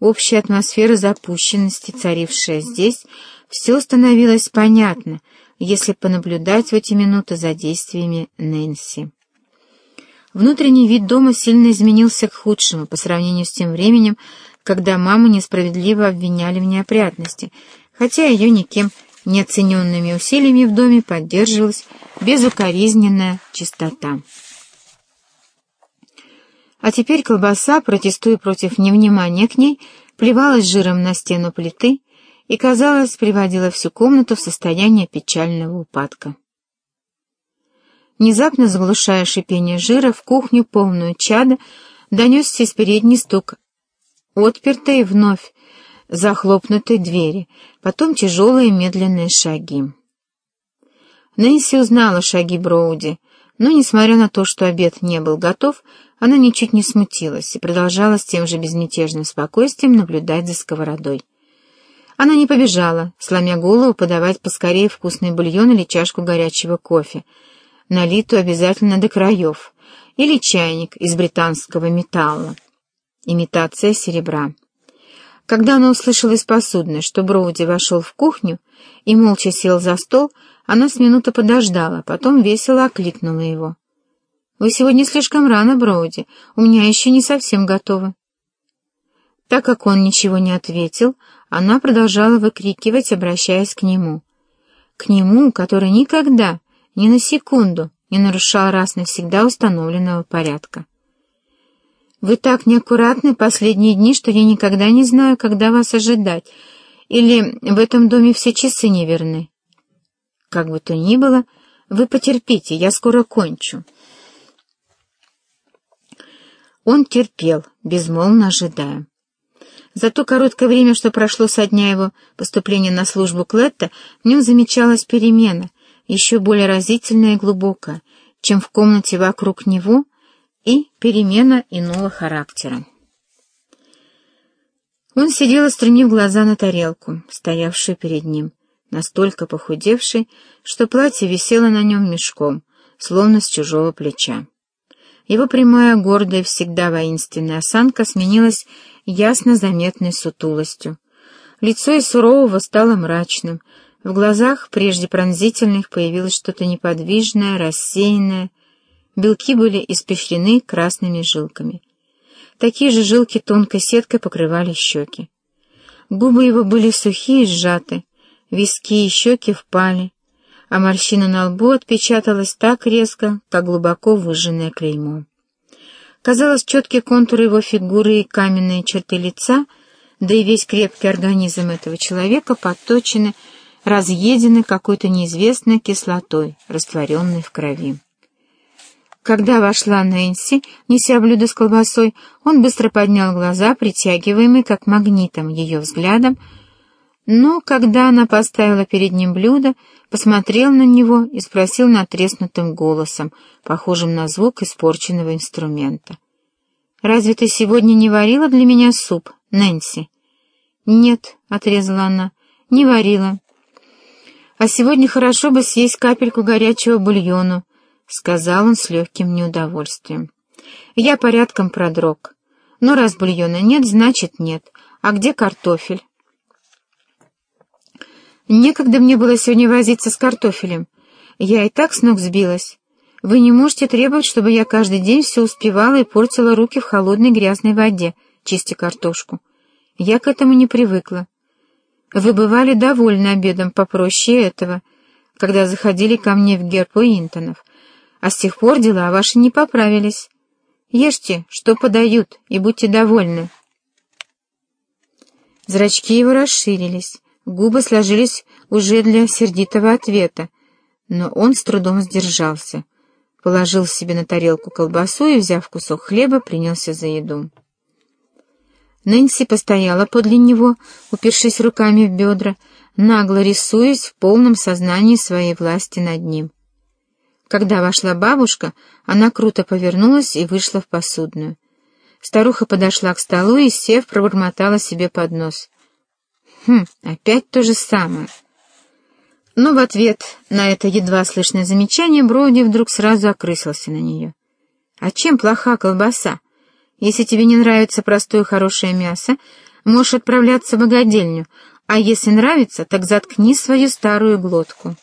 общая атмосфера запущенности, царившая здесь, все становилось понятно, если понаблюдать в эти минуты за действиями Нэнси. Внутренний вид дома сильно изменился к худшему по сравнению с тем временем, когда маму несправедливо обвиняли в неопрятности, хотя ее никем неоцененными усилиями в доме поддерживалась безукоризненная чистота. А теперь колбаса, протестуя против невнимания к ней, плевалась жиром на стену плиты и, казалось, приводила всю комнату в состояние печального упадка. Внезапно заглушая шипение жира, в кухню, полную чада, донесся из передней стук отпертой вновь захлопнутой двери, потом тяжелые медленные шаги. Нэнси узнала шаги Броуди, но, несмотря на то, что обед не был готов, она ничуть не смутилась и продолжала с тем же безмятежным спокойствием наблюдать за сковородой. Она не побежала, сломя голову, подавать поскорее вкусный бульон или чашку горячего кофе, налитую обязательно до краев, или чайник из британского металла, имитация серебра. Когда она услышала из посудной, что Броуди вошел в кухню и молча сел за стол, она с минуты подождала, потом весело окликнула его. «Вы сегодня слишком рано, Броуди, у меня еще не совсем готово». Так как он ничего не ответил, она продолжала выкрикивать, обращаясь к нему. К нему, который никогда, ни на секунду, не нарушал раз навсегда установленного порядка. «Вы так неаккуратны последние дни, что я никогда не знаю, когда вас ожидать. Или в этом доме все часы неверны?» «Как бы то ни было, вы потерпите, я скоро кончу». Он терпел, безмолвно ожидая. За то короткое время, что прошло со дня его поступления на службу Клетта, в нем замечалась перемена, еще более разительная и глубокая, чем в комнате вокруг него, и перемена иного характера. Он сидел, устремив глаза на тарелку, стоявшую перед ним, настолько похудевший, что платье висело на нем мешком, словно с чужого плеча. Его прямая, гордая, всегда воинственная осанка сменилась ясно заметной сутулостью. Лицо из сурового стало мрачным, в глазах, прежде пронзительных, появилось что-то неподвижное, рассеянное. Белки были испещрены красными жилками. Такие же жилки тонкой сеткой покрывали щеки. Губы его были сухие и сжаты, виски и щеки впали, а морщина на лбу отпечаталась так резко, как глубоко выжженное клеймо. Казалось, четкие контуры его фигуры и каменные черты лица, да и весь крепкий организм этого человека подточены, разъедены какой-то неизвестной кислотой, растворенной в крови. Когда вошла Нэнси, неся блюдо с колбасой, он быстро поднял глаза, притягиваемый как магнитом ее взглядом, но когда она поставила перед ним блюдо, посмотрел на него и спросил натреснутым голосом, похожим на звук испорченного инструмента. «Разве ты сегодня не варила для меня суп, Нэнси?» «Нет», — отрезала она, — «не варила». «А сегодня хорошо бы съесть капельку горячего бульону», — сказал он с легким неудовольствием. «Я порядком продрог. Но раз бульона нет, значит нет. А где картофель?» Некогда мне было сегодня возиться с картофелем. Я и так с ног сбилась. Вы не можете требовать, чтобы я каждый день все успевала и портила руки в холодной грязной воде, чистя картошку. Я к этому не привыкла. Вы бывали довольны обедом попроще этого, когда заходили ко мне в герб Уинтонов, а с тех пор дела ваши не поправились. Ешьте, что подают, и будьте довольны. Зрачки его расширились. Губы сложились уже для сердитого ответа, но он с трудом сдержался. Положил себе на тарелку колбасу и, взяв кусок хлеба, принялся за еду. Нэнси постояла подле него, упершись руками в бедра, нагло рисуясь в полном сознании своей власти над ним. Когда вошла бабушка, она круто повернулась и вышла в посудную. Старуха подошла к столу и, сев, пробормотала себе под нос — Хм, опять то же самое. Но в ответ на это едва слышное замечание Броуди вдруг сразу окрысился на нее. «А чем плоха колбаса? Если тебе не нравится простое хорошее мясо, Можешь отправляться в богадельню, а если нравится, так заткни свою старую глотку».